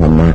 ธรรมะ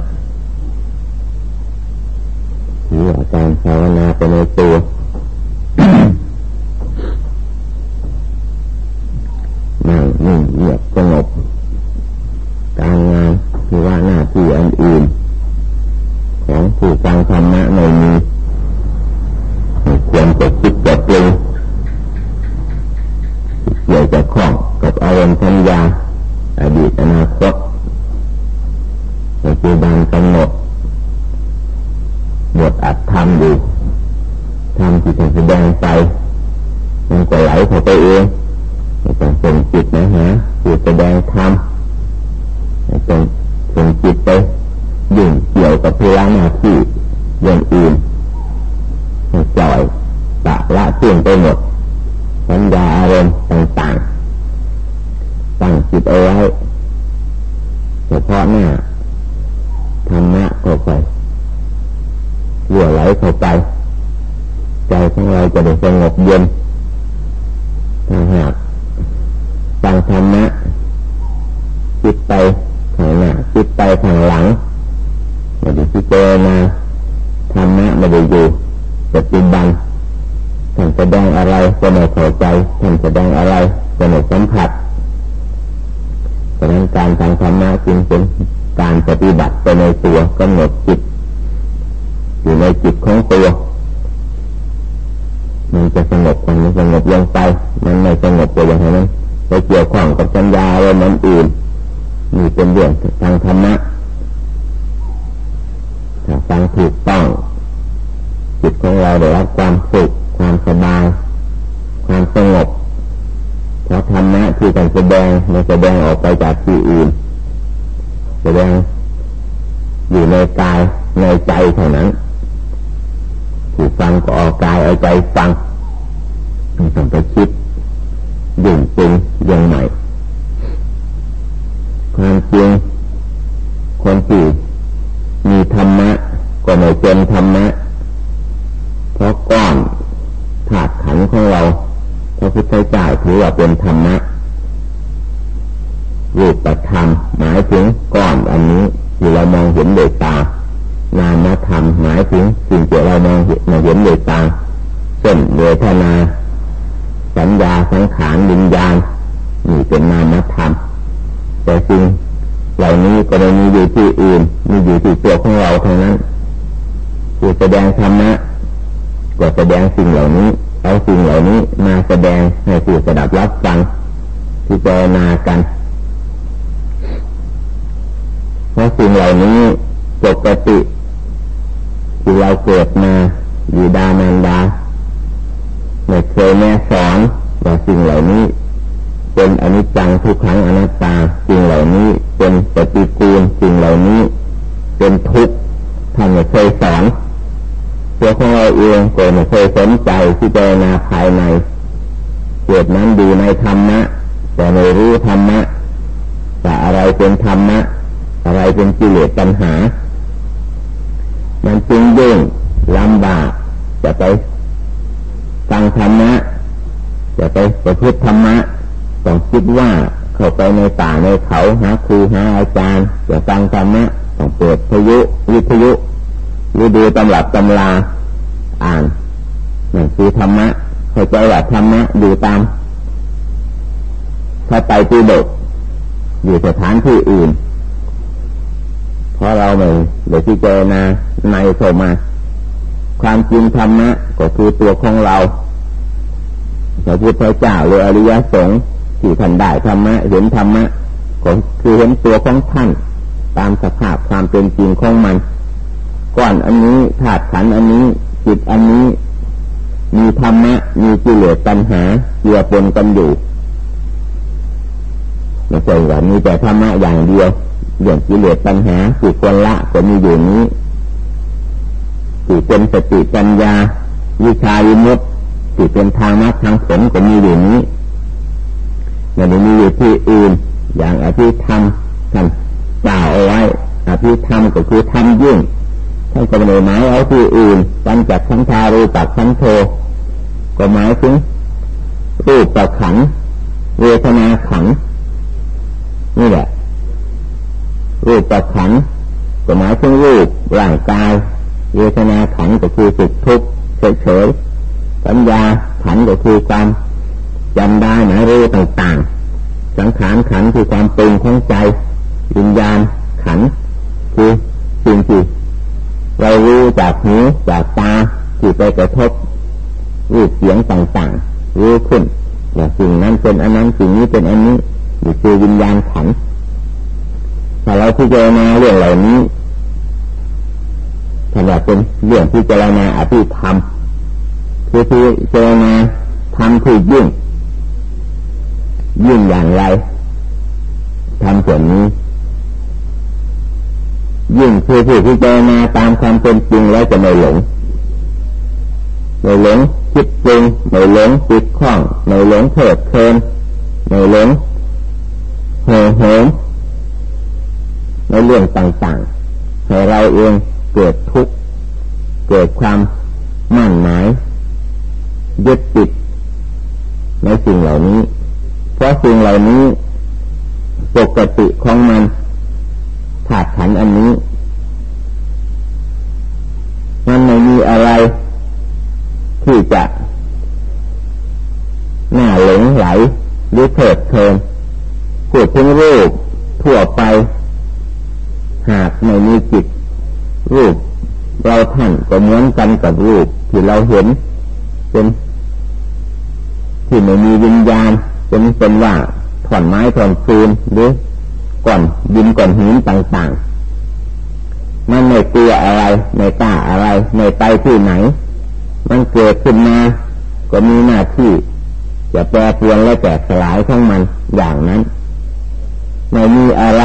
การทางธรรมะจึงเป็นการปฏิบัติไปในตัวกำหนดจิต อยู่ในจิตของตัวมันจะสงบมันสงบลงไป มันไม่สงบตัวอย่างนั้นไปเกี่ยวข้องกับสัญญาอะไรนั้นอื่นมีเป็นเรื่องทางธรรมะถ้าฟังถูกต้องจิตของเราได้รับความสุขความสบายความสงบ พราะธรรมะที่การแสดงมันแสดงออกไปจากที่อื่น แสดงอยู่ในกายในใจเท่านั้นผู้ฟังก็ออกกายเอาใจฟังไม่ต้องไปคิดยิ่งจริงยังใหม่ความจริงคนที่มีธรรมะก็ไม่เป็นธรรมะเพราะก้อนถาดขันของเรา ระพุทธเจ้าถือว่าเป็นธรรมะรูปธรรมหมายถึงก้อนอันนี้ที่เรามองเห็นโดยตา นามธรรมหมายถึงสิ่งที่เรามองเห็นเห็นโดยตาเช่นเวทนาสัญญาสังขารวิญญาณนี่เป็นนามธรรมแต่สิ่งเหล่านี้ก็ไม่มีอยู่ที่อื่นมีอยู่ที่ตัวของเราเท่านั้นคือแสดงธรรมะก็แสดงสิ่งเหล่านี้ เอาสิ่งเหล่านี้มาแสดงให้ผู้สดับรับฟังที่เจรณากันเพราะสิ่งเหล่านี้ปกติที่เราเกิดมาอยู่ดานันดาไม่เคยแม่สอนว่าสิ่งเหล่านี้เป็นอนิจจังทุกขังอนัตตาสิ่งเหล่านี้เป็นปฏิกูลสิ่งเหล่านี้เป็นทุกข์ท่านไม่เคยสอน ตัวของเราเองก็ไม่เคยสนใจที่เจนาภายในเกิดนั้นดูในธรรมะ แต่ไม่รู้ธรรมะแต่อะไรเป็นธรรมะ อะไรเป็นกิเลสปัญหา มันจึงยุ่งลำบากจะไปฟังธรรมะจะไปประพฤติธรรมะต้องคิดว่าเข้าไปในป่าในเขาหาครูหาอาจารย์จะฟังธรรมะต้องเปิดพยุวิทยุ หรือดูตำรับตำราอ่านนั่นคือธรรมะเข้าใจว่าธรรมะอยู่ตามถ้าไปตีดกอยู่สถานที่อื่น เพราะเราไม่ได้พิจารณาในเข้ามา ความจริงธรรมะก็คือตัวของเราพระพุทธเจ้าหรืออริยสงฆ์ที่ท่านได้ธรรมะเห็นธรรมะก็คือเห็นตัวของท่าน ตามสภาพความเป็นจริงของมัน ก้อนอันนี้ถาดขันอันนี้ จิตอันนี้ มีธรรมะ มีกิเลสปัญหาเกี่ยวปนกันอยู่ไม่ใช่ว่ามีแต่ธรรมะอย่างเดียวอย่างกิเลสปัญหาจิตคนละก็มีอยู่นี้ที่เป็นสติปัญญา วิชาวิมุตติเป็นทางมรรคทางผลก็มีอยู่นี้มันมีอยู่ที่อื่น อย่างอภิธรรมท่านกล่าวเอาไว้อภิธรรมก็คือธรรมยิ่ง ท่านก็ไม่ได้หมายเอาที่อื่นปัญจขันธารูปักขันโทก็หมายถึงรูปประขันเวทนาขันนี่แหละ รูปประขันก็หมายถึงรูปร่างกาย เวทนาขันก็คือสุขทุกข์เฉยๆสัญญาขันก็คือความจำได้หมายรู้ต่างๆ สังขารขันคือความปรุงของใจวิญญาณขันคือสิ่งที่ เรารู้จากหูจากตาที่ไปกระทบรูปเสียงต่างๆรู้ขึ้นว่าสิ่งนั้นเป็นอันนั้นสิ่งนี้เป็นอันนี้อยู่คือวิญญาณขันถ้าเราพิจารณาเรื่องเหล่านี้ถ้าว่าเป็นเรื่องพิจารณาอภิธรรมคือพิจารณาทำที่ยิ่งยิ่งอย่างไรทำส่วนนี้ ยิ่งคือผู้พิจารณาตามความเป็นจริงแล้วจะไม่หลงไม่หลงคิดจริงไม่หลงติดข้องไม่หลงเถิดเพลินไม่หลงเห่อเหิมในเรื่องต่างๆให้เราเองเกิดทุกข์เกิดความมั่นหมายยึดติดในสิ่งเหล่านี้ เพราะสิ่งเหล่านี้ปกติของมันาดขันอันนี้ มันไม่มีอะไร ที่จะน่าหลงไหลหรือเถิดเทินพูดถึงรูปทั่วไป หากไม่มีจิต รูป เราท่านก็เหมือนกันกับรูปที่เราเห็น เป็น ที่ไม่มีวิญญาณเป็นเป็นว่าถอนไม้ถอนฟืนหรือ ก่อนดินก่อนหินต่างๆ มันไม่กลัวอะไร ไม่กล้าอะไร ไม่ไปที่ไหน มันเกิดขึ้นมาก็มีหน้าที่จะแปรปรวนและแตกสลายของมันอย่างนั้น ไม่มีอะไร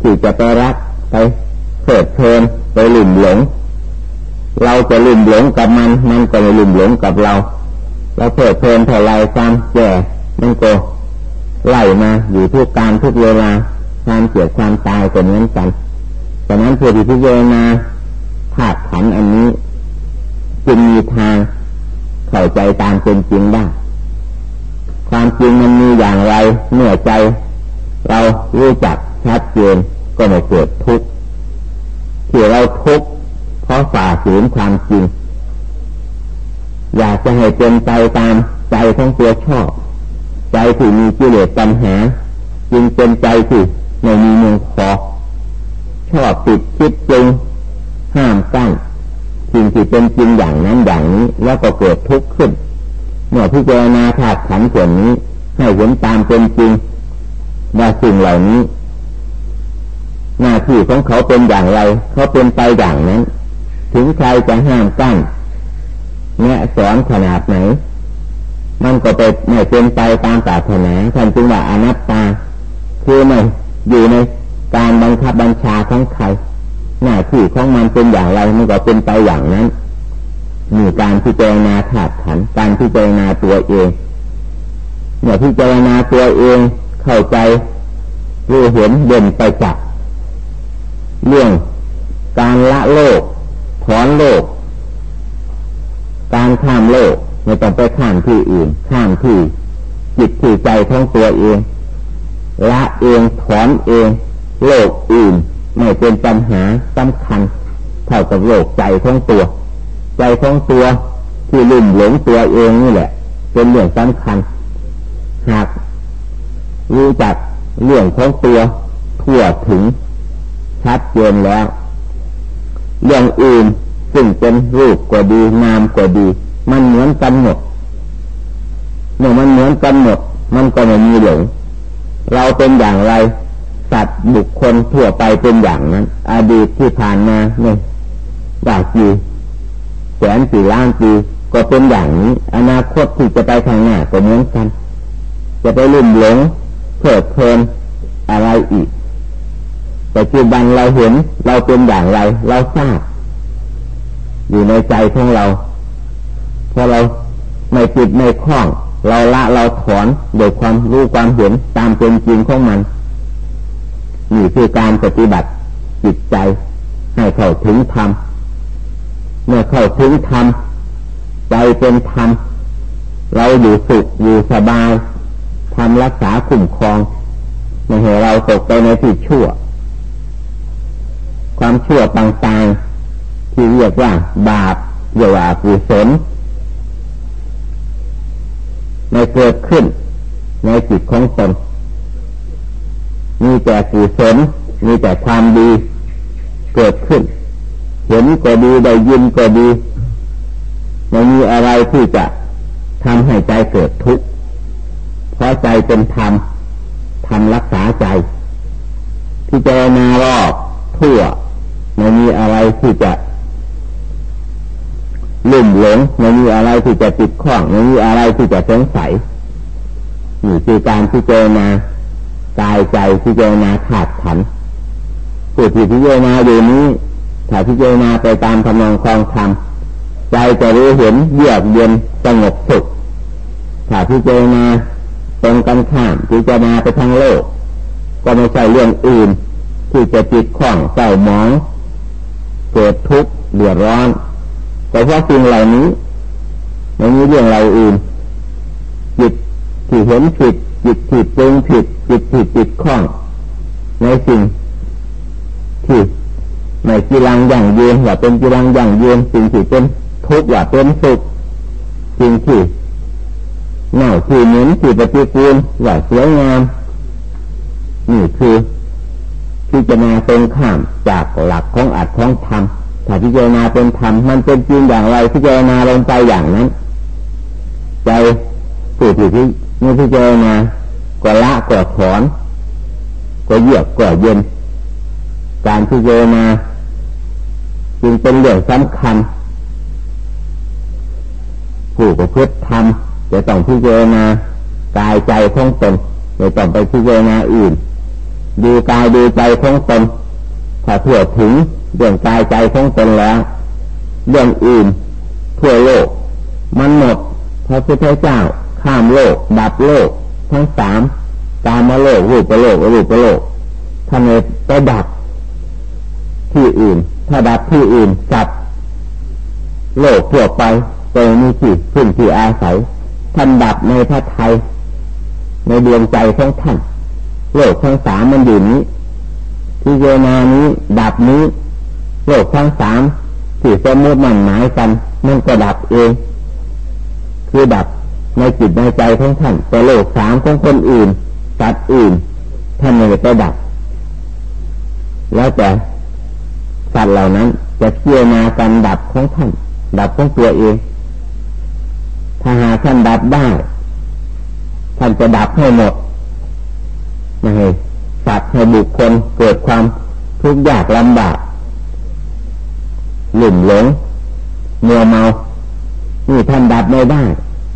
ที่จะไปรักไปเพิดเพลินไปหลุ่มหลง เราจะหลุ่มหลงกับมัน มันก็ไม่หลุ่มหลงกับเรา เราเพิดเพลินเท่าไรความแก่มันก็ไล่มาอยู่ทุกการทุกเวลา ความเกิดความตายก็เหมือนกันฉะนั้นผู้ที่พิจารณาธาตุขันอันนี้จึงมีทางเข้าใจตามเป็นจริงได้ ความจริงมันมีอย่างไรเมื่อใจ เรารู้จักชัดเจนก็ไม่เกิดทุกข์ที่เราทุกข์เพราะฝ่าฝืนความจริง อยากจะให้เป็นไปตามใจของตัวชอบ ใจที่มีกิเลสปัญหา จึงเป็นใจที่ ไม่มีเมืองพอชอบติดคิดจริงห้ามกั้นสิ่งที่เป็นจริงอย่างนั้นอย่างนี้ แล้วก็เกิดทุกข์ขึ้น เมื่อพิจารณาธาตุขันส่วนนี้ ให้เห็นตามเป็นจริงว่าสิ่งเหล่านี้ หน้าที่ของเขาเป็นอย่างไร เขาเป็นไปอย่างนั้น ถึงใครจะห้ามกั้นเนี่ยสอนขนาดไหน มันก็ไปไม่เป็นไปตามปรารถนาท่านจึงว่าอนัตตาคือไม่ อยู่ในการบังคับบัญชาของใคร หน้าที่ของมันเป็นอย่างไรมันก็เป็นไปอย่างนั้นมีการพิจารณาถาดขันการพิจารณาตัวเองเมื่อพิจารณาตัวเองเข้าใจรู้เห็นเด่นไปจากเรื่องการละโลกถอนโลก การข้ามโลกไม่ต้องไปข้ามที่อื่น ข้ามที่จิตที่ใจของตัวเอง ละเองถอนเอง โลกอื่น ไม่เป็นปัญหาสำคัญ เท่ากับโลกใจของตัว ใจของตัวที่ลุ่มหลงตัวเองนี่แหละ เป็นเรื่องสำคัญ หากรู้จักเรื่องของตัวทั่วถึงชัดเจนแล้ว เรื่องอื่นซึ่งเป็นรูปก็ดีนามก็ดี มันเหมือนกันหมดเมื่อมันเหมือนกันหมด มันก็ไม่มีหลง เราเป็นอย่างไร สัตว์บุคคลทั่วไปเป็นอย่างนั้น อดีตที่ผ่านมาเนี่ยบากีแสนสี่ล้านปีก็เป็นอย่างนี้ อนาคตที่จะไปทางหน้าก็เหมือนกัน จะไปลุ่มหลงเพิดเพลินอะไรอีกแต่จุบันเราเห็นเราเป็นอย่างไร เราทราบ อยู่ในใจของเราพอเราไม่จิตไม่คล้อง เราละเราถอนโดยความรู้ความเห็นตามเป็นจริงของมันนี่คือการปฏิบัติจิตใจ ให้เข้าถึงธรรมเมื่อเข้าถึงธรรมใจเป็นธรรมเราอยู่สุขอยู่สบายทำรักษาคุ้มครองไม่ให้เราตกไปในที่ชั่ว ความชั่วต่างๆที่เรียกว่าบาปเรียกว่ากุศล ไม่เกิดขึ้นในจิตของตน มีแต่กุศลมีแต่ความดีเกิดขึ้น เห็นก็ดีได้ยินก็ดีไม่มีอะไรที่จะทำให้ใจเกิดทุกข์เพราะใจเป็นธรรมธรรมรักษาใจ ที่เจนารอบทั่วไม่มีอะไรที่จะ ลุ่มหลงไม่มีอะไรที่จะติดข้องไม่มีอะไรที่จะสงสัยนี่คือการที่เจนากายใจที่เจนาขาดขันผู้ที่พิจารณาอยู่นี้ถ้าพิจารณาไปตามคำนองคลองธรรมใจจะรู้เห็นเยือกเย็นสงบสุขถ้าพิจารณาตรงกันข้ามพิจารณาไปทางโลก ก็ไม่ใช่เรื่องอื่น ที่จะจิตข้องเศร้าหมอง เกิดทุกข์เดือดร้อน แต่เพราะสิ่งเหล่านี้ไม่มีเรื่องอะไรอื่นจิตที่เห็นผิดจิตที่ปรุงผิดจิตที่จิตข้องในสิ่งที่ไม่กีรังอย่างยืนว่าเป็นกีรังอย่างยืนสิ่งที่เป็นทุกข์ว่าเป็นสุขสิ่งที่เน่าที่เหม็นที่ปฏิกูลว่าสวยงามนี่คือพิจารณาตรงข้ามจากหลักของอัดของธรรม ถ้าพิจารณาเป็นธรรมมันเป็นจริงอย่างไรพิจารณาลงไปอย่างนั้น ใจผู้ที่นี่พิจารณาก็ละก็ถอนก็เยือกก็เย็น การพิจารณาจึงเป็นเรื่องสำคัญ ผู้ประพฤติธรรมจะต้องพิจารณากายใจของตนไม่ต้องไปพิจารณาอื่น ดูกายดูใจของตนถ้าเพื่อถึง เรื่องกายใจของตนแล้ว เรื่องอื่นทั่วโลก มันหมดพระพุทธเจ้า ข้ามโลก ดับโลก ทั้งสามตามมาโลกรูปโลกรูปโลกท่านเลยไปดับที่อื่น ถ้าดับที่อื่นจับโลกทั่วไปโดยมีที่พึ่งที่อาศัยท่านดับในพระไทย ในดวงใจของท่านโลกทั้งสามมันอยู่นี้ที่เจนานี้ ดับนี้ โลกทั้งสามที่สมมติมันหมายกันมันก็ดับเอง คือดับในจิตในใจของท่านแต่โลกสามของคนอื่นสัตว์อื่น ท่านไม่ไปดับ แล้วแต่สัตว์เหล่านั้นจะเกี่ยวมากันดับของท่าน ดับของตัวเอง ถ้าหาท่านดับได้ ท่านจะดับให้หมดไม่ให้สัตว์ให้บุคคลเกิดความทุกข์ยากลำบาก หลุ่มหลงเมัวเมานี่ท่านดับไม่ได้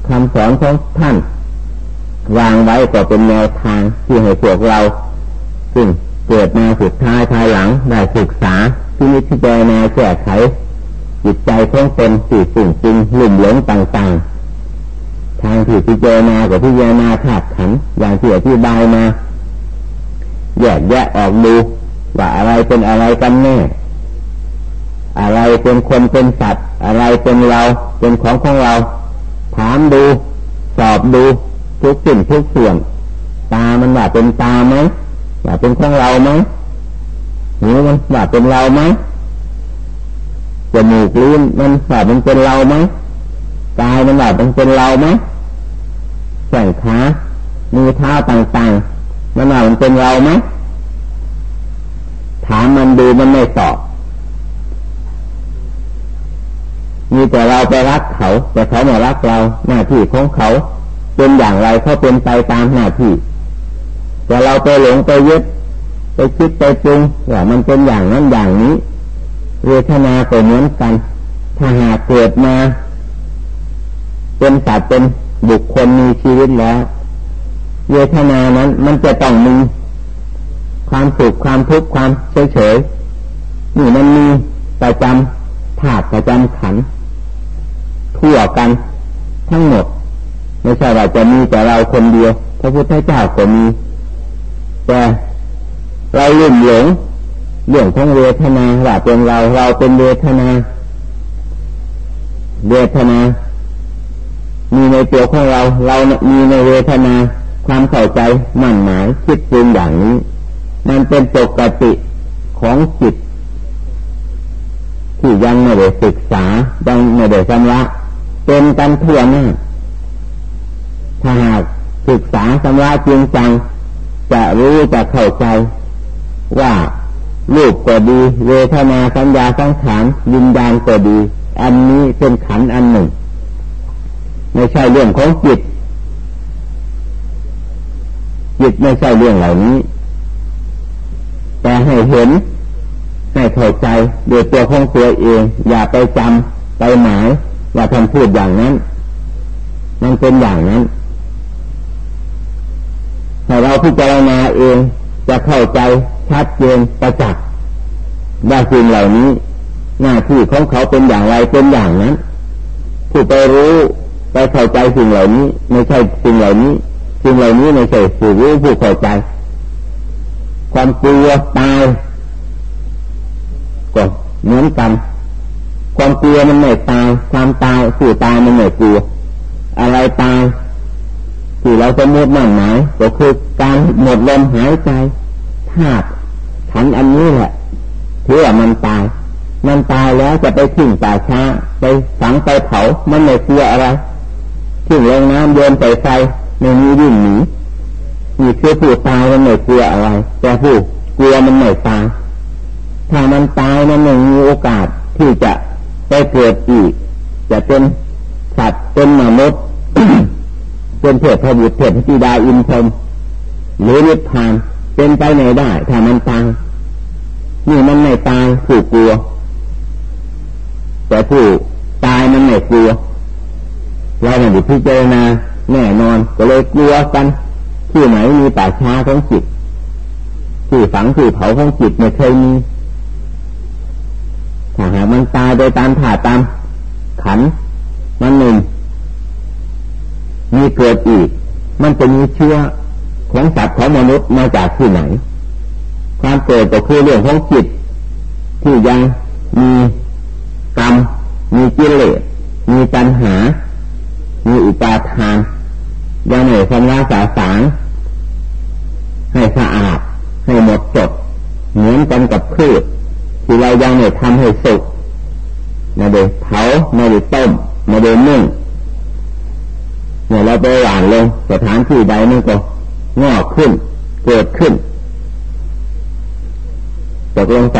คำสอนของท่าน วางไว้ก็เป็นแนวทางที่ให้พวกเรา ซึ่งเกิดมาสุดท้ายภายหลังได้ศึกษาที่นิพพานาแก้ไขจิตใจของตนสิ่สิ่งจริงหลุ่มหลงต่างๆ ทางที่พิจารณากับพิจารณาธาตุขันอย่างที่อธิบายมาแยกแยะออกดูว่าอะไรเป็นอะไรกันแน่ อะไรเป็นคนเป็นสัตว์ อะไรเป็นเราเป็นของของเรา ถามดูสอบดูทุกสิ่งทุกส่วน ตามันว่าเป็นตาไหมว่าเป็นของเราไหมหูมันว่าเป็นเราไหมจมูกลิ้นมันว่ามันเป็นเราไหมกายมันว่ามันเป็นเราไหมแขนขามือเท้าต่างๆมันว่ามันเป็นเราไหมถามมันดูมันไม่ตอบ มีแต่เราไปรักเขา แต่เขาไม่รักเราหน้าที่ของเขา เป็นอย่างไรเขาเป็นไปตามหน้าที่ แต่เราไปหลงไปยึดไปคิดไปปรุงว่ามันเป็นอย่างนั้นอย่างนี้เวทนาก็เหมือนกัน ถ้าหากเกิดมา เป็นสัตว์เป็นบุคคลมีชีวิตแล้ว เวทนานั้นมันจะต้องมีความสุขความทุกข์ความเฉยเฉยนี่มันมีประจำถาดประจำขัน ทั่วกันทั้งหมด ไม่ใช่ว่าจะมีแต่เราคนเดียว พระพุทธเจ้าก็มี แต่เราลุ่มหลงเรื่องของเวทนาว่าเป็นเราเราเป็นเวทนา เวทนา มีในตัวของเรา เรามีในเวทนา ความเข้าใจมั่นหมายคิดปรุงอย่างนี้ มันเป็นปกติของจิตที่ยังไม่ได้ศึกษายังไม่ได้ชำระ เป็นกันทั่วหน้าถ้าหากศึกษาชำระจริงจัง จะรู้จะเข้าใจ ว่ารูปก็ดีเวทนาสัญญาสังขารยินญาณก็ดี อันนี้เป็นขันอันหนึ่ง ไม่ใช่เรื่องของจิตจิตไม่ใช่เรื่องเหล่านี้ แต่ให้เห็นให้เข้าใจโดยตัวของตัวเอง อย่าไปจำไปหมาย ว่าท่านพูดอย่างนั้นมันเป็นอย่างนั้นถ้าเราพิจารณาเองจะเข้าใจชัดเจนประจักษ์ว่าสิ่งเหล่านี้ หน้าที่ของเขาเป็นอย่างไรเป็นอย่างนั้นผู้ไปรู้ไปเข้าใจสิ่งเหล่านี้ ไม่ใช่สิ่งเหล่านี้สิ่งเหล่านี้ไม่ใช่ผู้รู้ผู้เข้าใจ ความกลัวตายก็เหมือนกัน ความกลัวมันไม่ตายความตายผู้ตายมันไม่กลัว อะไรตายที่เราจะมุดมั่นหมายก็คือการหมดลมหายใจธาตุขันอันนี้แหละถือว่ามันตาย มันตายแล้วจะไปทิ้งป่าช้า ไปฝังไปเผามันไม่กลัวอะไรทิ้งลงน้ำโยนไปไฟไม่มีวิ่งหนีมีเชื่อผู้ตายมันไม่กลัวอะไร แต่ผู้กลัวมันไม่ตายถ้ามันตายมันไม่มีโอกาสที่จะ ไปเกิดอีก จะเป็นสัตว์เป็นมนุษย์เป็นเทพบุตรเทพธิดาอินพรมหรือนิพพานเป็นไปไหนได้ถ้ามันตายนี่มันไม่ตายผู้กลัว แต่ผู้ตายมันไม่กลัว เราไม่ได้พิจารณาแน่นอนก็เลยกลัวกัน ที่ไหนมีป่าช้าของจิตที่ฝังที่เผาของจิตไม่เคยมี ถ้าหากมันตายโดยตามถ่าตาม ขันมันหนึ่งมีเกิดอีก มันจะมีเชื้อของสัตว์ของมนุษย์มาจากที่ไหน ความเกิดก็คือเรื่องของจิต ที่ยังมีกรรม มีกิเลสมีปัญหา มีอุปาทาน ยังไม่ทำลายสาสางให้สะอาด ให้หมดจดเหมือนกันกับพืช ที่เรายังไม่ทำให้สุกมาเดเผามาเดต้มมาเดนึ่งเนี่ยเราไปหวานลงสถานที่ใดมันก็งอกขึ้น เกิดขึ้นตกลงไป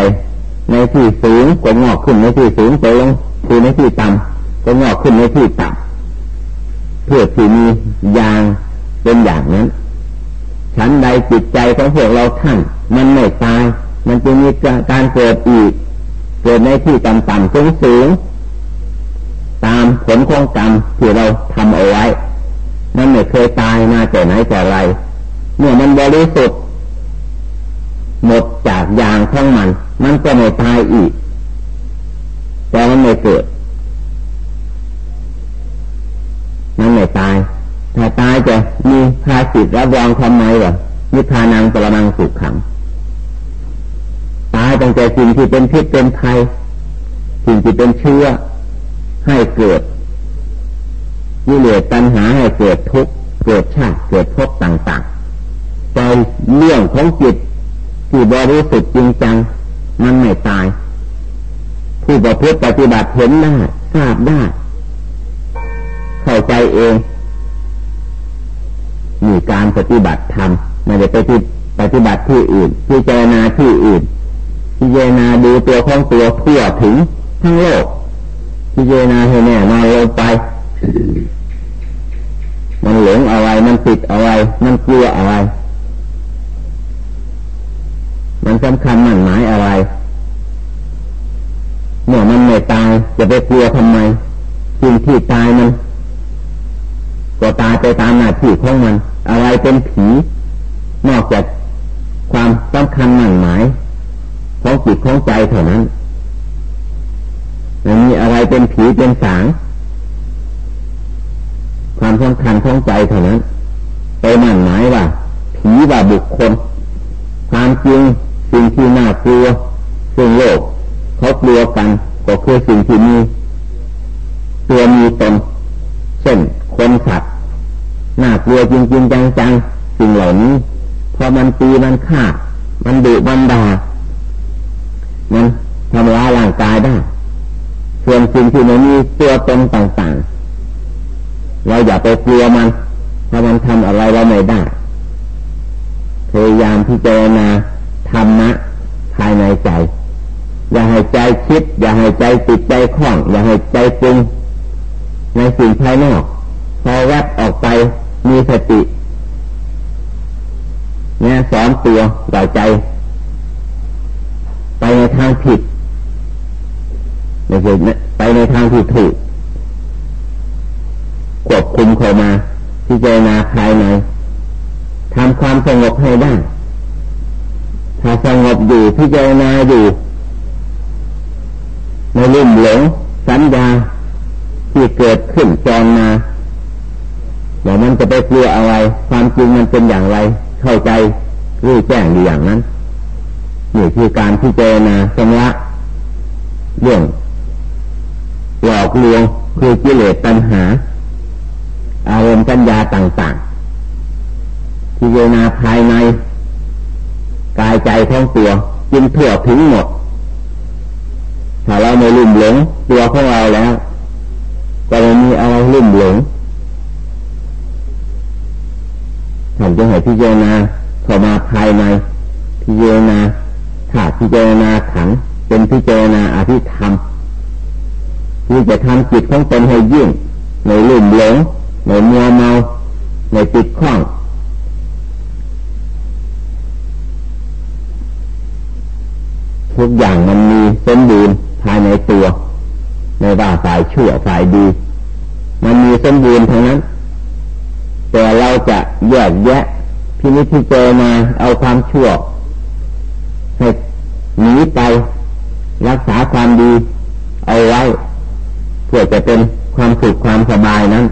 ในที่สูงก็งอกขึ้นในที่สูงตกลงคือในที่ต่ำก็งอกขึ้นในที่ต่ำเพื่อที่มียางเป็นอย่างนั้นชั้นใดจิตใจของพวกเราท่านมันไม่ตาย มันจะมีการเกิดอีก เกิดในที่ต่ำๆสูงสูงตามผลของกรรมที่เราทำเอาไว้มันไม่เคยตายมาแต่ไหนแต่ไร เมื่อมันบริสุทธิ์หมดจากยางของมัน มันก็ไม่ตายอีก แต่มันไม่เกิด มันไม่ตาย ถ้าตายจะมีภาสิทธิ์รับรองทำไมวะนิพพานังปรมังสุขขัง ตายตั้งแต่สิ่งที่เป็นพิษเป็นภัยสิ่งที่เป็นเชื้อให้เกิดกิเลสตัณหาให้เกิดทุกข์เกิดชาติเกิดภพต่างๆใจเรื่องของจิตที่บริสุทธิ์จริงจังมันไม่ตาย ผู้ประพฤติปฏิบัติเห็นได้ทราบได้เข้าใจเองมีการปฏิบัติธรรมไม่ได้ไปปฏิบัติที่อื่นพิจารณาที่อื่น พิจารณาดูตัวของตัวทั่วถึงทั้งโลกพิจารณาให้แน่นอนลงไป มันหลงอะไร มันติดอะไร มันกลัวอะไร มันสำคัญมันหมายอะไร เมื่อมันไม่ตายจะไปกลัวทำไมสิ่งที่ตายมันก็ตายไปตามหน้าที่ของมัน อะไรเป็นผี นอกจากความสำคัญมั่นหมาย ของจิตของใจเท่านั้นมันมีอะไรเป็นผีเป็นสาง ความสำคัญของใจเท่านั้นไปมั่นหมายว่า ผีว่าบุคคล ความจริงสิ่งที่น่ากลัวซึ่งโลกเขากลัวกันก็คือสิ่งที่มีตัวมีตนเช่นคนสัตว์น่ากลัวจริงๆจังๆสิ่งเหล่านี้พอมันตีมันฆ่า มันดุมันด่า มันทำร้ายร่างกายได้ส่วนสิ่งที่มันมีตัวตนต่างๆ เราอย่าไปกลัวมัน ถ้ามันทำอะไรเราไม่ได้ พยายามพิจารณาธรรมะภายในใจ อย่าให้ใจคิด อย่าให้ใจติดใจคล้อง อย่าให้ใจปรุงในสิ่งภายนอก พอแวบออกไปมีสติเนี่ยสอนตัวเราใจ ไปในทางผิดไม่ใช่ไปในทางที่ถูกควบคุมเข้ามาพิจารณาภายในทำความสงบให้ได้ ถ้าสงบอยู่พิจารณาอยู่ในลุ่มหลงสัญญาที่เกิดขึ้นจองมาเดี๋ยวมันจะไปกลัวอะไร ความจริงมันเป็นอย่างไร เข้าใจรู้แจ้งอยู่อย่างนั้น นี่คือการพิจารณาสมละเรื่องหลอกลวงคือกิเลสตัณหา อารมณ์ปัญญาต่างๆพิจารณาภายใน กายใจท้องตัวจินทั่วถึงหมด ถ้าเราไม่ลุ่มหลงตัวของเราแล้ว ก็ไม่มีอะไรลุ่มหลงท่านจะให้พิจารณาเข้ามาภายในพิจารณา ถ้าพิจารณาขังเป็นพิจารณาอธิธรรมที่จะทำจิตของตนให้ยิ่ง ในลุ่มหลงในมัวเมาในติดข้องทุกอย่างมันมีสมบูรณ์ภายในตัวในว่าฝ่ายชั่วฝ่ายดี มันมีสมบูรณ์ทั้งนั้น แต่เราจะแยกแยะพินิจพิจารณาเอาความชั่ว ให้หนีไปรักษาความดีเอาไว้ เพื่อจะเป็นความสุขความสบายนั้น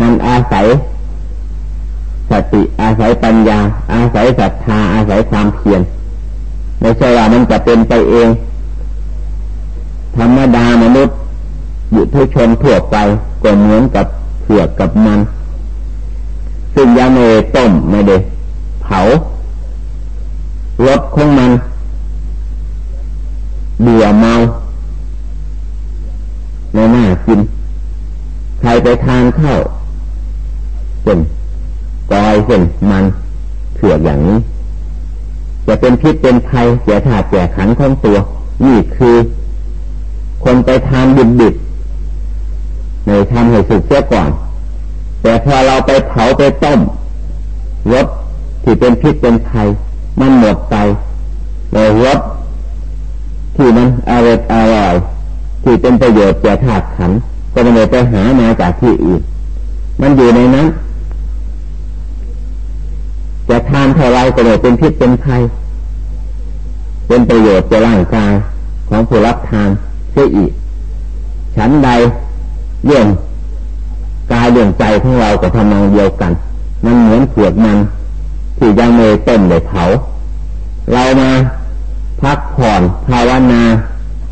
มันอาศัยสติอาศัยปัญญา อาศัยศรัทธาอาศัยความเพียรไม่ใช่ว่ามันจะเป็นไปเอง ธรรมดามนุษย์อยู่ทุชนทั่วไปก็เหมือนกับเผือกกับมัน ซึ่งยาเมต้มไม่ได้เผา รสของมันเบื่อเมาในหน้ากิน ใครไปทานข้าวเป็นกอยเป็นมันเถื่ออย่างนี้ จะเป็นพิษเป็นภัยเสียถาดแก่ขันของตัว นี่คือ คนไปทานดิบดิบในทำให้สุกเสียก่อน แต่พอเราไปเผาไปต้มรสที่เป็นพิษเป็นภัย มันหมดไปเลยรสที่มันอร่อยอร่อยที่เป็นประโยชน์แก่ธาตุขันก็ไม่ได้ไปหามาจากที่อื่น มันอยู่ในนั้นจะทานเท่าไรก็เลยเป็นพิษเป็นภัยเป็นประโยชน์แก่ร่างกายของผู้รับทานเสียอีก ฉันใดเรื่องกายเรื่องใจของเราก็ทำนองเดียวกัน มันเหมือนเผือกมันที่ยังไม่ต้นเลยเผา เรามาพักผ่อนภาวนา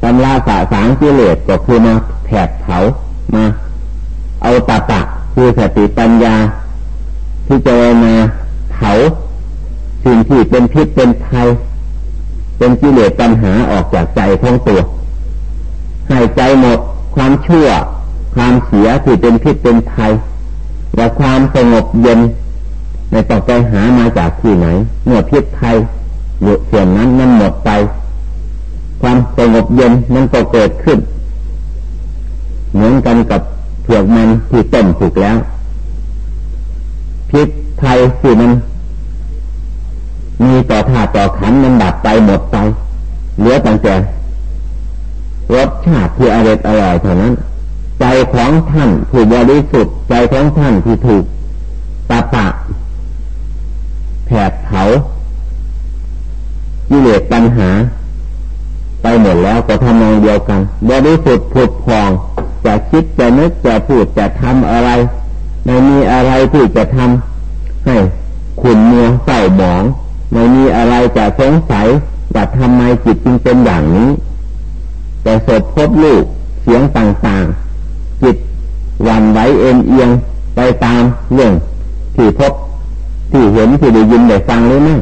ตำราสาสางกิเลสก็คือมาแผดเผามาเอาตาตะคือสติปัญญาที่จะมาเผาสิ่งที่เป็นพิษเป็นภัยเป็นกิเลสปัญหาออกจากใจของตัวให้ใจหมดความชั่ว ความเสียที่เป็นพิษเป็นภัยและความสงบเย็นในต่อไปหามาจากที่ไหนเมื่อพิษภัย ส่วนนั้นมันหมดไป ความสงบเย็นมันก็เกิดขึ้น เหมือนกันกับเผือกมันที่ต้มถูกแล้วพิษภัยที่มัน มีต่อธาตุต่อขันมันดับไปหมดไปเหลือตั้งแต่รสชาติที่อร่อยอร่อยเท่านั้น ใจของท่านถูกบริสุทธิ์ใจของท่านที่ถูกตาปะแผดเผา กิเลสปัญหา ไปหมดแล้วก็ทำนองเดียวกันบริสุทธิ์ผุดพองจะคิดจะนึกจะพูดจะทำอะไรไม่มีอะไรที่จะทำให้ขุนมัวเศร้าหมองไม่มีอะไรจะสงสัยว่าทำไมจิตจึงเป็นอย่างนี้ แต่สดพบลูกเสียงต่างๆ จิตวันไหวเอ็นเอียงไปตามเรื่องที่พบที่เห็นที่ได้ยินได้ฟังหรือไม่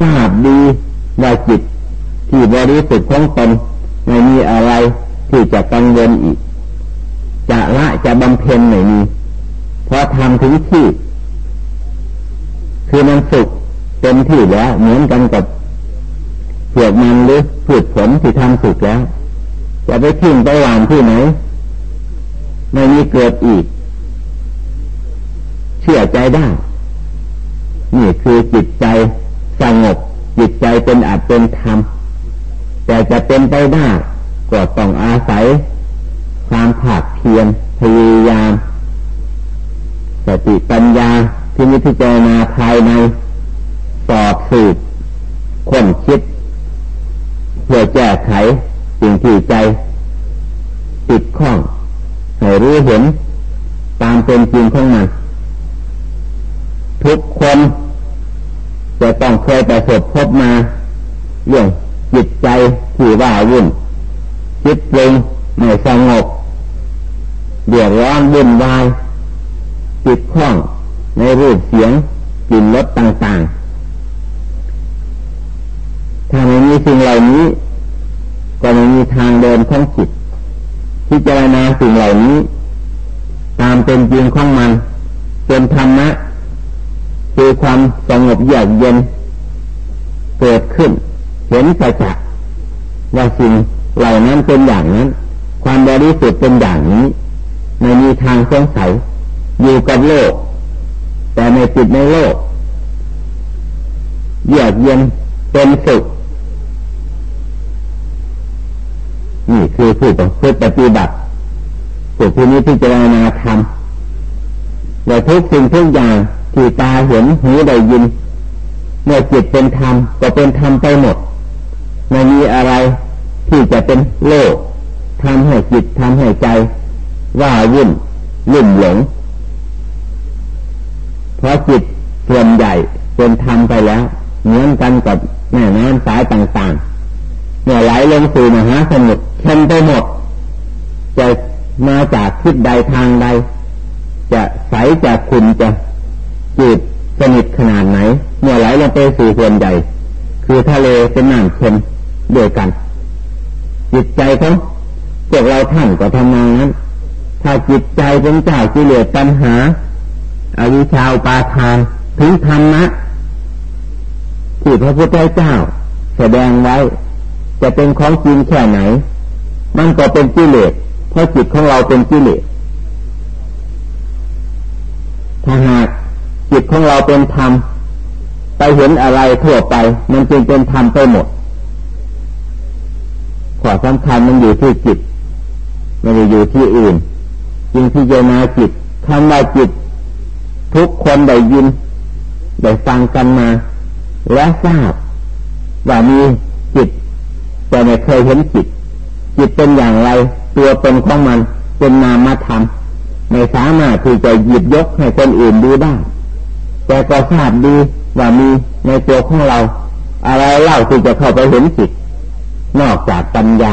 ทราบดีว่าจิตที่บริสุทธิ์ของตนไม่มีอะไรที่จะกังวลอีก จะละจะบำเพ็ญไม่มีเพราะทำถึงที่ คือมันสุขเต็มที่แล้ว เหมือนกันกับเผือกมันหรือผืดผลที่ทำสุขแล้วจะไปทิ้งไปวางที่ไหนไม่มีเกิดอีก เชื่อใจได้ นี่คือจิตใจ สงบจิตใจเป็นอัตเป็นธรรม แต่จะเป็นไปได้ก็ต้องอาศัยความผากเพียรพยายามสติปัญญาที่มิพิจารณาภายในสอบสืบค้นคิด เพื่อแก้ไขสิ่งที่ใจ ติดข้องให้รู้เห็นตามเป็นจริงของมัน ทุกคน จะต้องเคยประสบพบมาเรื่องจิตใจที่ว่าวุ่นจิตปรุงไม่สงบเดือดร้อนวุ่นวายติดข้องในรูปเสียงกลิ่นรสต่างๆ ถ้าไม่มีสิ่งเหล่านี้ ก็ไม่มีทางเดินของจิตพิจารณาสิ่งเหล่านี้ ตามเป็นจริงของมันเป็นธรรมะ คือความสงบเยือกเย็น เกิดขึ้น เห็นประจักษ์ว่าสิ่งเหล่านั้นเป็นอย่างนั้น ความบริสุทธิ์เป็นอย่างนี้ไม่มีทางสงสัยอยู่กับโลก แต่ในจิตในโลกเยือกเย็นเป็นสุขนี่คือผู้ปฏิบัติผู้ที่นี้พิจารณาธรรมและทุกสิ่งทุกอย่าง ที่ตาเห็นหูได้ยิน เมื่อจิตเป็นธรรมก็เป็นธรรมไปหมดไม่มีอะไรที่จะเป็นโลกทำให้จิตทำให้ใจ ว่าวุ่นลุ่มหลง เพราะจิตส่วนใหญ่เป็นธรรมไปแล้วเหมือนกันกับแม่น้ำสายต่างๆเมื่อไหลลงสู่มหาสมุทรเช่นไปหมด จะมาจากทิศใดทางใด จะใสจากคุณจะ จืดสนิทขนาดไหน เมื่อไหลลงไปสู่ส่วนใหญ่ คือทะเลเป็นน้ำเค็มด้วยกัน จิตใจของพวกเราท่านก็ทำงานนั้น ถ้าจิตใจเป็นเจ้ากิเลสปัญหาอาวิชาวปาทานถึงธรรมะที่พระพุทธเจ้า แสดงไว้ จะเป็นของจริงแค่ไหน มันก็เป็นกิเลสเพราะจิตของเราเป็นกิเลสถ้าหาก จิตของเราเป็นธรรมไปเห็นอะไรทั่วไป มันจึงเป็นธรรมไปหมดขอสำคัญมันอยู่ที่จิตไม่ได้อยู่ที่อื่น จึงพิจารณาจิตคำว่าจิต ทุกคนได้ยินได้ฟังกันมา และทราบว่ามีจิต แต่ไม่เคยเห็นจิต จิตเป็นอย่างไร ตัวตนของมันเป็นนามธรรมไม่สามารถที่จะหยิบยกให้คนอื่นดูได้ แต่ก็ทราบดีว่ามีในตัวของเรา อะไรเล่าที่จะเข้าไปเห็นจิตนอกจากปัญญา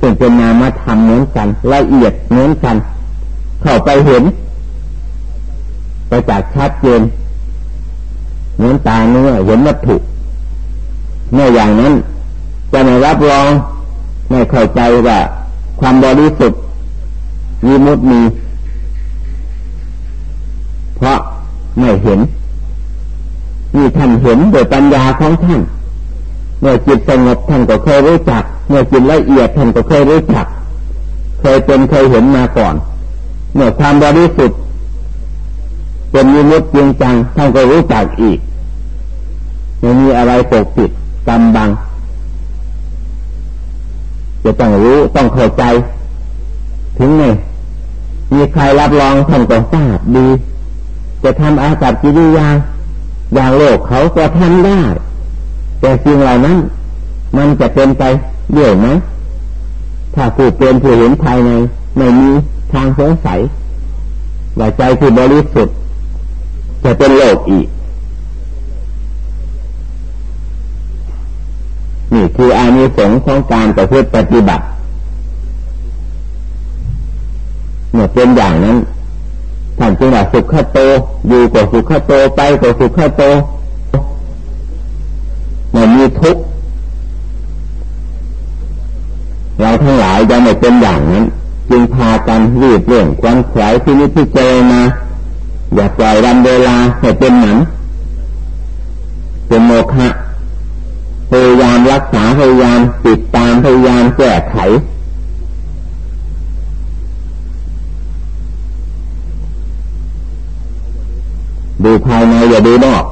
ซึ่งเป็นนามธรรมเหมือนกันละเอียดเหมือนกัน เข้าไปเห็นไปจากชัดเจนเหมือนตาเนื้อเห็นวัตถุเมื่ออย่างนั้น จะไม่รับรองไม่เข้าใจว่าความบริสุทธิ์มีมุดมี เพราะ ไม่เห็นนี่ท่านเห็นโดยปัญญาของท่านเมื่อจิตสงบท่านก็เคยรู้จัก เมื่อจิตละเอียดท่านก็เคยรู้จัก เคยเป็นเคยเห็นมาก่อน เมื่อความบริสุทธิ์เป็นมีมุดจริงจังท่านก็รู้จักอีกไม่มีอะไรปกปิดกำบัง จะต้องรู้ต้องเข้าใจ ถึงไงมีใครรับรองท่านก็ทราบดี จะทำอากับกิริยาอย่างโลกเขาก็ทำได้ แต่สิ่งเหล่านั้น มันจะเป็นไปเรื่อยไหมถ้าผู้เป็นผู้เห็นภายในไม่มีทางสงสัยว่าใจที่บริสุทธิ์จะเป็นโลกอีก นี่คืออานิสงส์ของการประพฤติปฏิบัติเมื่อเป็นอย่างนั้น ท่านจึงว่าสุขโต อยู่กับสุขโตไปกับสุขโตไม่มีทุกข์เราทั้งหลายยังไม่เป็นอย่างนั้น จึงพากันรีบเร่งควันขวายที่นี้ที่เจมาอย่าปล่อยวันเวลาให้เป็นหนังเป็นโมฆะพยายามรักษาพยายามติดตามพยายามแก้ไข ดูภายในอย่าดูนอก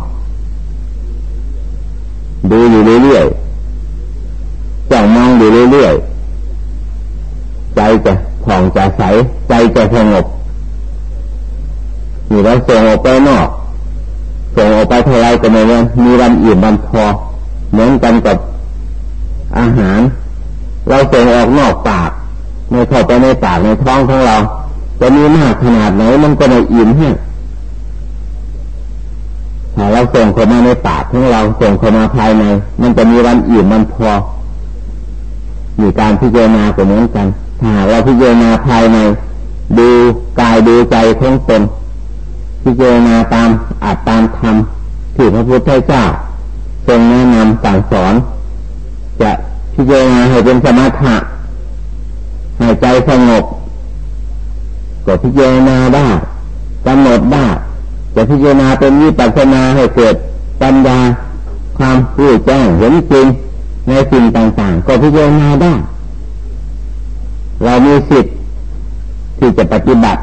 ดูอยู่เรื่อยๆจ้องมองอยู่เรื่อยๆใจจะผ่องจะใส ใจจะสงบอยู่แล้วส่งออกไปนอกส่งออกไปเท่าไรก็ไม่เมีวันอิ่มวันพอเหมือนกันกับอาหาร เราส่งออกนอกปากไม่เข้าไปในปากในท้องของเรา จะมีมากขนาดไหนมันก็ไม่อิ่มให้ เราส่งเข้ามาในปากของเราส่งเข้ามาภายใน มันจะมีวันอิ่มมันพอ มีการพิจารณาก็เหมือนกันถ้าเราพิจารณาภายใน ดูกายดูใจของตนพิจารณาตามอาจตามธรรมที่พระพุทธเจ้าทรงแนะนำสั่งสอน จะพิจารณาให้เป็นสมถะให้ใจสงบก็พิจารณาได้กำหนดได้ จะพิจารณาเป็นวิปัสสนาให้เกิดปัญญาความรู้แจ้งเห็นจริงในสิ่งต่างๆ ก็พิจารณาได้ เรามีสิทธิ์ที่จะปฏิบัติ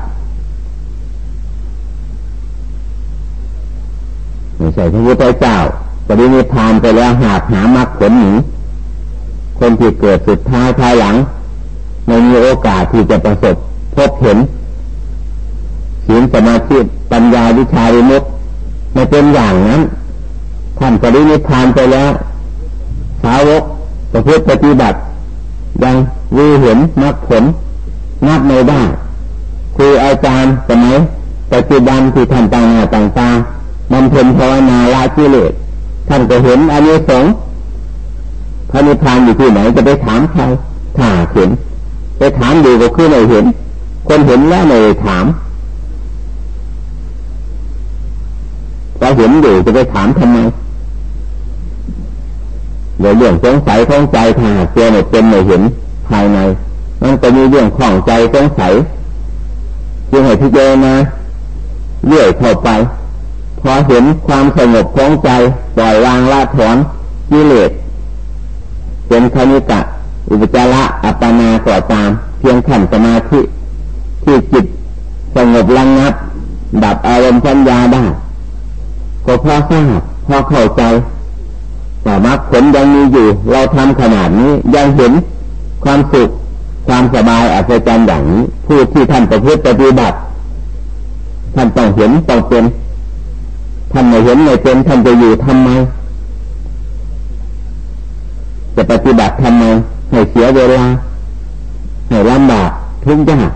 ไม่ใช่พระพุทธเจ้าปฏินิพานไปแล้วหาหามรรคผลหนีคนที่เกิดสุดท้ายภายหลังไม่มีโอกาสที่จะประสบพบเห็นศีลสมาธิ ปัญญาวิชาวิมุตไม่เป็นอย่างนั้น ท่านปรินิพานไปแล้ว สาวกประพฤติปฏิบัติ ยังวิเห็นมรรคผล นับไม่ได้คืออาจารย์สมัยปัจจุบันที่ท่านต่างหน้าต่างตาบำเพ็ญภาวนาละกิเลสท่านก็เห็นอันนี้สงพระนิพพานอยู่ที่ไหนจะไปถามใครถ้าเห็น ไปถามดูก็คือไม่เห็น คนเห็นแล้วไม่ถาม เราเห็นอยู่จะไปถามทำไมเดี๋ยวเรื่องสงสัยของใจถ้าเจอไม่เป็นไม่เห็นภายใน มันจะมีเรื่องของใจสงสัยจึงให้พิจารณาเลื่อยเข้าไป พอเห็นความสงบของใจปล่อยวางละถอนกิเลสเป็นคณิกะ อุปจาระอัปปนาก่อตาม เพียงขันสมาธิที่จิตสงบระงับ ดับอารมณ์สัญญาได้ ก็พอทราบพอเข้าใจว่ามรรคผลยังมีอยู่ เราทำขนาดนี้ยังเห็นความสุขความสบายอัศจรรย์อย่างนี้ผู้ที่ท่านประพฤติปฏิบัติท่านต้องเห็นต้องเป็นท่านไม่เห็นไม่เป็นท่านจะอยู่ทำไม จะปฏิบัติทำไมให้เสียเวลาให้ลำบากทุกข์ยาก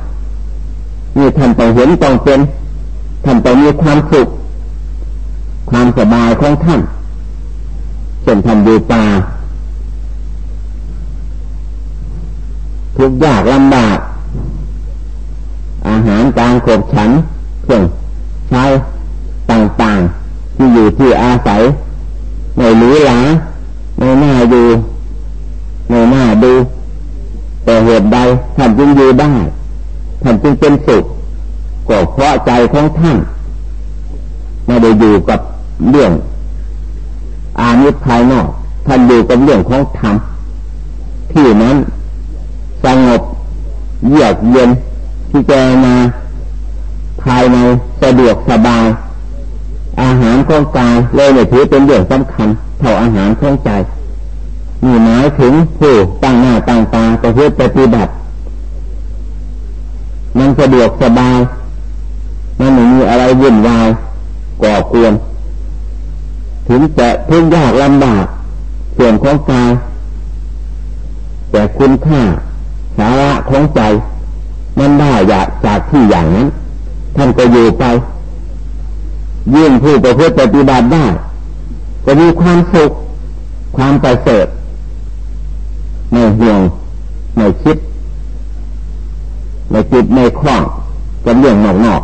นี่ท่านต้องเห็นต้องเป็นท่านต้องมีความสุข ความสบายของท่านเช่นท่านอยู่ป่าทุกยากลำบาก อาหารการขบฉันเครื่องใช้ต่างๆ ที่อยู่ที่อาศัยในหรือหลาในหน้าอยู่ในหน้าดู แต่เหตุใดท่านจึงอยู่ได้ท่านจึงเป็นสุขก็เพราะใจของท่านไม่ได้อยู่กับ เรื่องอานิภายนอก ท่านอยู่กับเรื่องของธรรมที่นั้นสงบเยือกเย็นที่เจมาภายในสะดวกสบาย อาหารของกายเลยไม่ถือเป็นเรื่องสำคัญเท่าอาหารของใจมีหมายถึงผู้ตั้งหน้าตั้งตาประพฤติปฏิบัติ มันสะดวกสบาย มันไม่มีอะไรวุ่นวายก่อกวน ถึงจะทุกข์ยากลำบากส่วนของกายแต่คุณค่าสาระของใจ มันได้อยากจากที่อย่างนั้น ท่านก็อยู่ไปยื่นผู้ประพฤติปฏิบัติได้ ก็มีความสุข ความประเสริฐไม่ห่วงไม่คิดไม่จิตไม่คล้องกับเรื่องนอก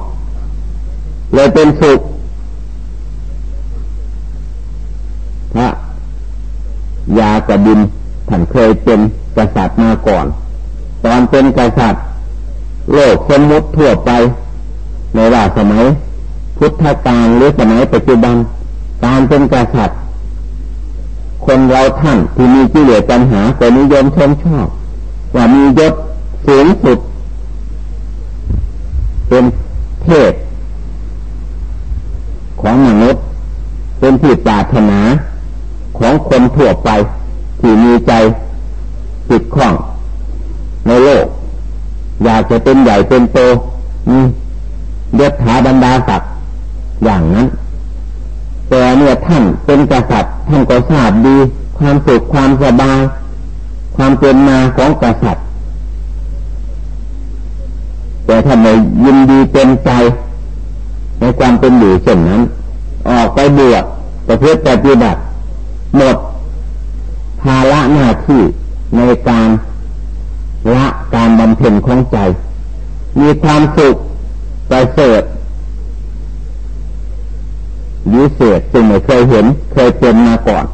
ๆเลยเป็นสุข พระยากระดินท่านเคยเป็นกษัตริย์มาก่อน ตอนเป็นกษัตริย์ โลกสมมติทั่วไป ในว่าสมัย พุทธกาลหรือสมัยปัจจุบัน การเป็นกษัตริย์ คนเราท่านที่มีกิเลสปัญหาก็นิยมชมชอบ ว่ามียศสูงสุด เป็นเทพของมนุษย์เป็นที่ปรารถนา ของคนทั่วไป ที่มีใจจิตคล่อง ในโลก อยากจะเป็นใหญ่เป็นโตมียศถาบรรดาศักดิ์อย่างนั้น แต่เมื่อท่านเป็นกษัตริย์ท่านก็ทราบดี ความสุขความสบายความเป็นมาของกษัตริย์ แต่ท่านไม่ยินดีเต็มใจ ในความเป็นอยู่เช่นนั้น ออกไปบวชประพฤติปฏิบัติ หมด ภาระหน้าที่ในการละการบำเพ็ญของใจ มีความสุขไปเสดวิเศษซึ่งไม่เคยเห็น เคยเป็นมาก่อน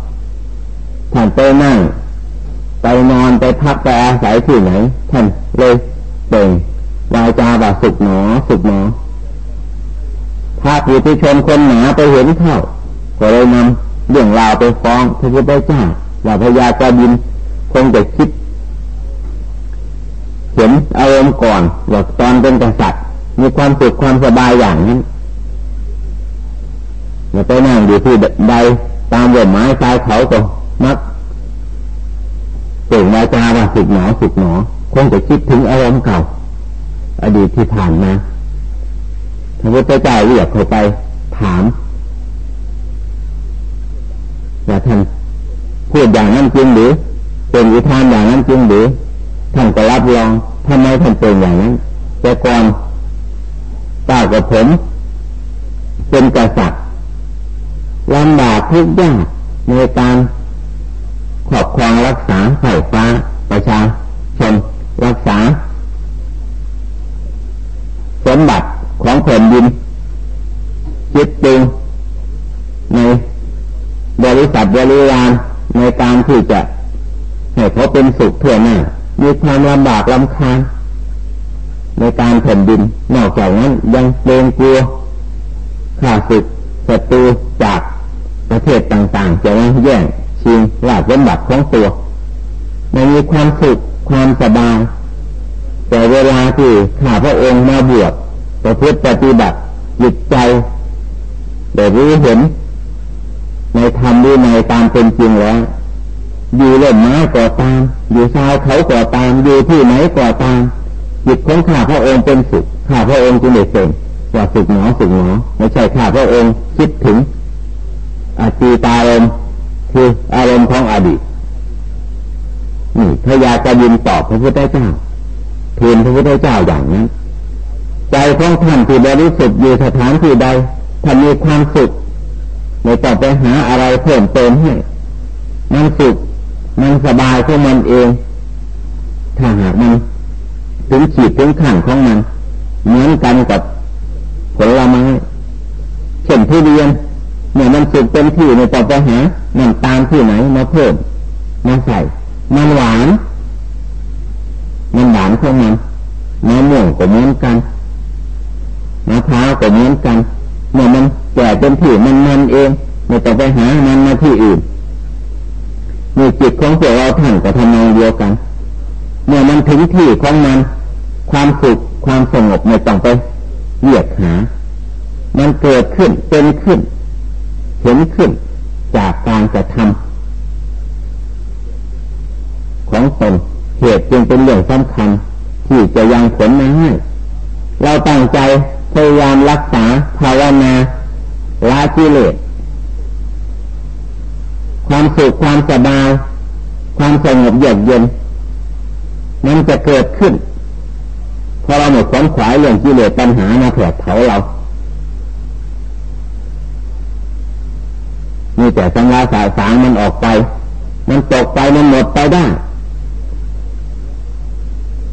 ท่านไปนั่ง ไปนอนไปพักไปอาศัยที่ไหน ท่านเลยเป่งวายจาบาสุขหนอสุขหนอพระผู้ที่ชนคนหนาไปเห็นเข้าก็เลยนำ เรื่องราวไปฟ้องพระพุทธเจ้าว่าพญากระบินคงจะคิด เห็นอารมณ์ก่อนว่าตอนเป็นกษัตริย์ มีความสุขความสบายอย่างนั้นอย่าไปนั่งอยู่ที่ใดตามเรื่องไม้ตายเขาก็มักเปล่งวาจาว่าสุขหนอสุขหนอคงจะคิดถึงอารมณ์เก่า อดีตที่ผ่านมาพระพุทธเจ้าเรียกเขาไปถามว่าท่านพูด อย่างนั้นจริงหรือ เป็นวิธานอย่างนั้นจริงหรือท่านก็รับรองทำไมท่านเป็นอย่างนั้น แต่ก่อนตากับผม เป็นกษัตริย์ลำบากทุกข์ยากในการขอบครองรักษาไฝ่ฟ้าประชาชนรักษาสมบัติของแผ่นดินจิตตึงในบริษัทบริวาร ในการที่จะให้เขาเป็นสุขทั่วหน้า มีความลำบากลำคาญในการแผ่นดิน นอกจากนั้นยังเกรงกลัวข้าศึกศัตรูจากประเทศต่างๆ จะมาแย่งชิงลาบสมบัติของตัวไม่มีความสุขความสบายแต่เวลาที่ข้าพระองค์มาบวชประพฤติปฏิบัติจิตใจได้รู้เห็น ในธรรมดีในตามเป็นจริงแล้ว อยู่เล่นไม้ก่อตาม อยู่ชายเขาก่อตาม อยู่ที่ไหนก่อตามจิตของข้าพระองค์เป็นสุขข้าพระองค์จึงได้เป็นว่าสุขหนอสุขหนอไม่ใช่ข้าพระองค์คิดถึงอาจีตารมคืออารมณ์ของอดีตนี่พระยากยินตอบพระพุทธเจ้าทูลพระพุทธเจ้าอย่างนั้น ใจของท่านที่บริสุทธิ์อยู่สถานที่ใดท่านมีความสุข ไม่ต้องไปหาอะไรเพิ่มเติมให้ มันสุข มันสบายของมันเอง ถ้าหากมันถึงขีดถึงขั้นของมัน เหมือนกันกับผลไม้เช่นทุเรียนเมื่อมันสุกเต็มที่ในต่อไปหามันตามที่ไหนมาเพิ่มมาใส่ มันหวาน มันหวานของมันมะม่วงก็เหมือนกันมะพร้าวก็เหมือนกัน เมื่อมัน แก่เต็มที่มันมันเองไม่ต้องไปหามันมาที่อื่นมีจิตของพวกเราท่านก็ทำนองเดียวกัน เมื่อมันถึงที่ของมัน ความสุขความสงบไม่ต้องไปเรียกหา มันเกิดขึ้นเป็นขึ้น เห็นขึ้นจากการกระทำของตนเหตุจึงเป็นเรื่องสำคัญ ที่จะยังผลมาให้เราตั้งใจพยายามรักษาภาวนา ละกิเลสความสุขความสบายความสงบเยือกเย็นมันจะเกิดขึ้นพอเราหมดความขวายเรื่องกิเลสปัญหามาแผดเผาเรามีแต่สังลาสาสางมันออกไป มันตกไปมันหมดไปได้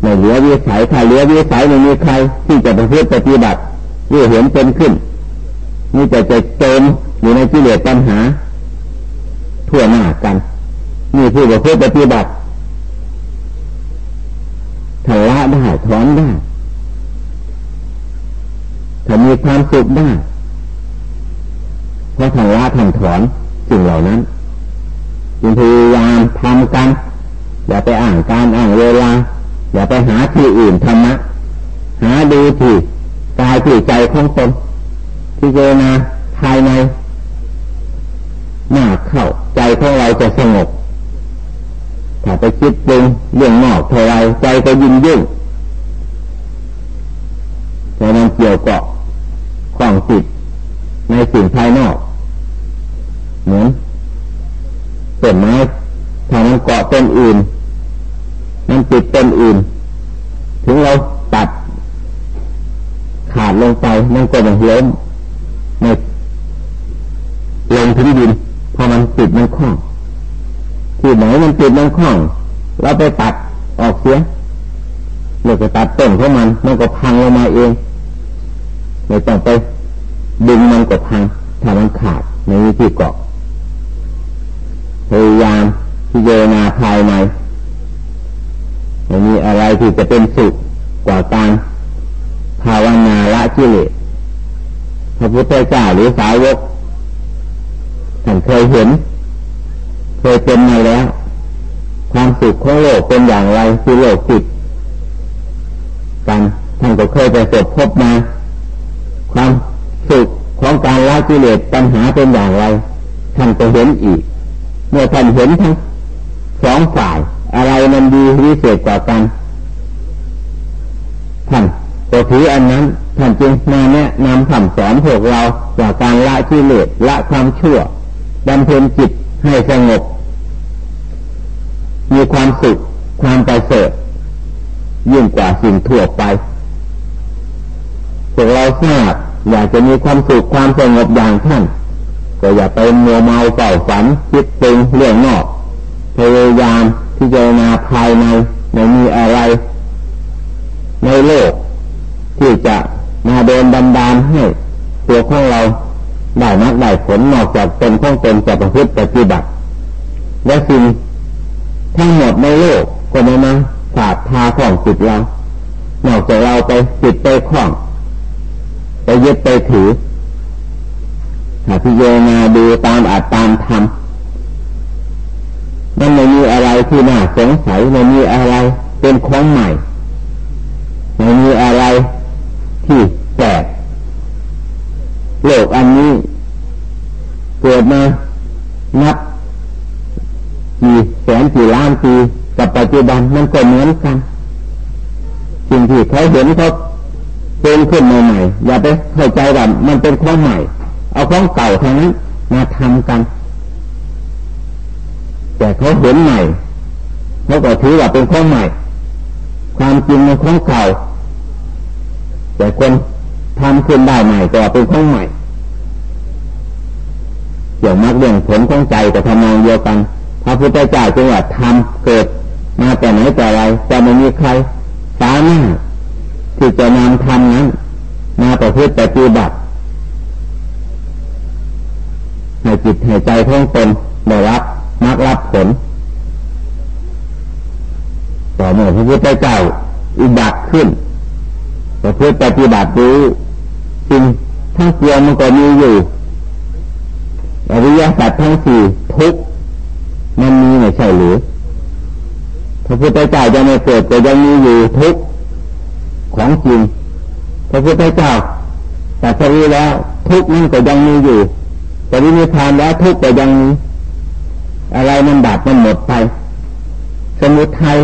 ไม่เหลือวิสัยถ้าเหลือวิสัยไม่มีใคร ที่จะประพฤติปฏิบัติรู้เห็นเป็นขึ้น มีแต่จะจมอยู่ในกิเลสปัญหา ทั่วหน้ากันมีผู้ประพฤติปฏิบัติทได้ถอนได้ถ้ามีความสุขได้เพราะทางละทางถอนสิ่งเหล่านั้นจึงพยายามทำกัน อย่าไปอ่านการอ่านเวลา อย่าไปหาที่อื่นธรรมะหาดูที่กายที่ใจของตน ที่เจนาภายในหน้าเข้าใจของเราจะสงบถ้าไปคิดปรุงเรื่องนอกเท่าไรใจก็ยิ่งยุ่งแต่มันเกี่ยวเกาะข้องจิตในสิ่งภายนอก เหมือนต้นไม้ถ้ามันเกาะต้นอื่น มันติดต้นอื่น ถึงเราตัดขาดลงไปมันก็จะล้ม ไม่ลงถึงดินพอมันติดมันคล้องที่ไหนมันติดมันคล้องเราไปตัดออกเสียเราไปตัดต้นของมันมันก็พังลงมาเองไม่ต้องไปดึงมันก็พังถ้ามันขาดในวิธีเกาะพยายามที่เจนาภายในไม่มีอะไรที่จะเป็นสุขกว่าการภาวนาละกิเลส พระพุทธเจ้าหรือสาวกท่านเคยเห็น เคยเป็นมาแล้ว ความสุขของโลกเป็นอย่างไรคือโลกจิตกันท่านก็เคยไปสบพบมา ความสุขของการละกิเลสปัญหาเป็นอย่างไร ท่านก็เห็นอีก เมื่อท่านเห็นทั้งสองฝ่าย อะไรมันดีวิเศษกว่ากันท่านก็ถืออันนั้น ท่านจึงมาแนะนำคำสอนพวกเราจากการละกิเลสละความชั่วบำเพ็ญจิตให้สงบ มีความสุขความประเสริฐยิ่งกว่าสิ่งทั่วไปพวกเราทราบอยากจะมีความสุขความสงบอย่างท่านก็อย่าไปมัวเมาเก่าฝันคิดปรุงเรื่องนอกพยายามที่จะมาภายในไม่มีอะไร ในโลก ที่จะ มาเดินบันดาลให้ตัวของเราได้นักได้ผลนอกจากตนของตนจะประพฤติปฏิบัติและสิ่งทั้งหมดในโลกก็ไม่มาฝาดพาของจิตเรานอกจากเราไปจิตไปคล้องไปยึดไปถือถ้าพิจารณาดูตามอาจตามธรรมมันไม่มีอะไรที่น่าสงสัยไม่มีอะไรเป็นของใหม่ไม่มีอะไรที่แปลกโลกอันนี้ เกิ ดมานับกี่แสนกี่ล้านปีกับปัจจุบันมันก็เหมือนกันสิ่งที่เขาเห็นเขาเป็นขึ้นใหม่ๆอย่าไปเข้าใจว่ามันเป็นของใหม่ เอาของเก่าทางนั้นมาทำกัน แต่เขาเห็นใหม่เขาก็ถือว่าเป็นของใหม่ ความจริงมันของเก่า แต่คนทำขึ้นได้ใหม่แต่เป็นของใหม่ อย่างมักเรื่องผลของใจแต่ทำนองเดียวกันพระพุทธเจ้าจึงว่าทำเกิดมาแต่ไหนแต่ไรแต่ไม่มีใครสามารถที่จะนำธรรมนั้น มาประพฤติปฏิบัติให้จิตให้ใจท่องตนได้รับมักรับผลต่อเมื่อพระพุทธเจ้าอุบัติขึ้นประพฤติปฏิบัติรู้จริงทั้งเกียวมันก็มีอยู่ อริยสัจทั้งสี่ทุกมันมีไม่ใช่หรือพระพุทธเจ้าจะไม่เกิดแต่ยังมีอยู่ทุกของจริงพระพุทธเจ้าแต่สรีแล้ว ทุกนั้นก็ยังมีอยู่แต่วินิพานแล้วทุกก็ยังมีอะไรมันดับมันหมดไป สมุทัย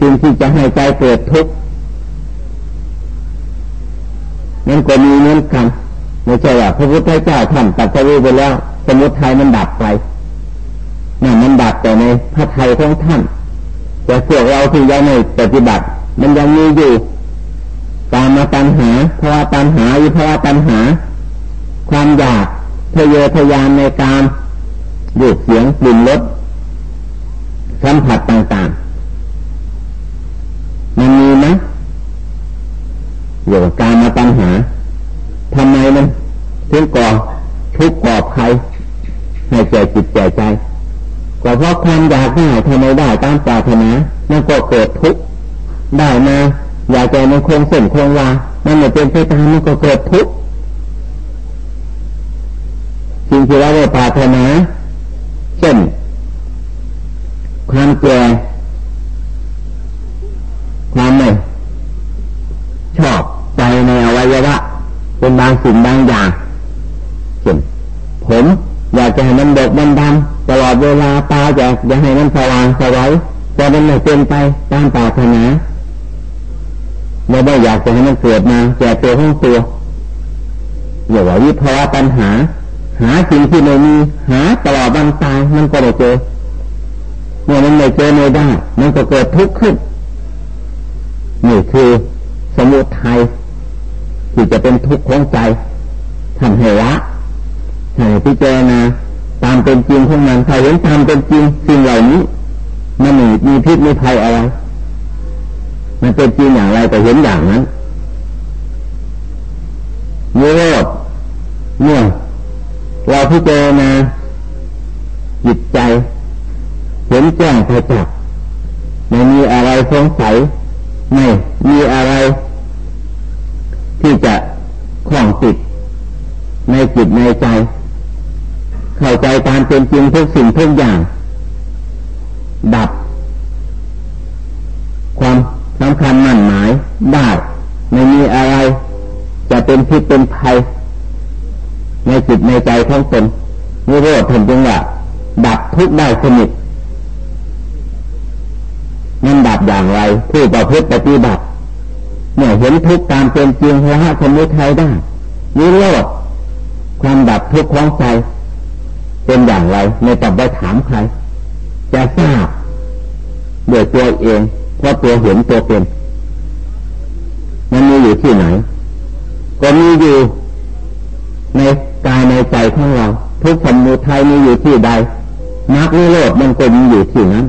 สิ่งที่จะให้ใจเกิดทุกข์นั่นก็มีเหมือนกัน ไม่ใช่ว่าพระพุทธเจ้าท่านตัดสรู้ไปแล้ว สมุทัยมันดับไปนั่นมันดับแต่ในพระไทยของท่าน แต่พวกเราที่ยังไม่ปฏิบัติ มันยังมีอยู่ตามมาตัญหาภาวะตัญหาอยู่ภาวะตัญหา ความอยากทะเยอทะยานในการดูดเสียงกลิ่นรสสัมผัสต่างๆ มันมีไหมอยู่กับการมาตัญหา ทำไมมันถึงก่อทุกข์ก่อภัยให้แก่จิตแก่ใจก็เพราะความอยากได้ทำไมได้ตามปรารถนานั่นก็เกิดทุกข์ได้มาอยากจะมันคงเส้นคงวามันไม่เป็นไปตามมันก็เกิดทุกข์สิ่งที่เราได้ปรารถนาเช่นความแก่ความไม่ชอบใจในอวัยวะ เป็นบางสิ่งบางอย่างเช่นผมอยากจะให้มันดกมันดำตลอดเวลาตาอยากจะให้มันสว่างสวัยแต่มันไม่เป็นไปตามปรารถนาเราไม่อยากจะให้มันเกิดมาแก่ตัวของตัวอย่าว่าวิภาวะปัญหา หาสิ่งที่ไม่มีหาตลอดวันตายมันก็ไม่เจอเมื่อมันไม่เจอไม่ได้ มันก็เกิดทุกข์ขึ้นนี่คือสมุทัย ที่จะเป็นทุกข์ของใจทำให้ละให้พิจารณาตามเป็นจริงของมันถ้าเห็นตามเป็นจริงสิ่งเหล่านี้มันมีมีพิษมีภัยอะไรมันเป็นจริงอย่างไรแต่เห็นอย่างนั้นโยดเนี่ยเราพิจารณาจิตใจเห็นแจ้งประจักษ์ไม่มีอะไรสงสัยไม่มีอะไร ที่จะคล้องติดในจิตในใจ เข้าใจตามเป็นจริงทุกสิ่งทุกอย่าง ดับ ความสำคัญมั่นหมายได้ไม่มีอะไร จะเป็นพิษเป็นภัย ในจิตในใจของตนนิโรธถึงจึงว่าดับทุกได้สนิทมันดับอย่างไร ผู้ประพฤติปฏิบัติ เนี่ยเห็นทุกตามเป็นจริงละสมุทัยได้นิโรธความดับทุกข์ของใจเป็นอย่างไรไม่ต้องไปถามใคร จะทราบโดยตัวเองเพราะตัวเห็นตัวเป็นมันมีอยู่ที่ไหน ก็มีอยู่ในกายในใจของเรา ทุกสมุทัยมีอยู่ที่ใดนักนิโรธมันก็มีอยู่ที่นั้น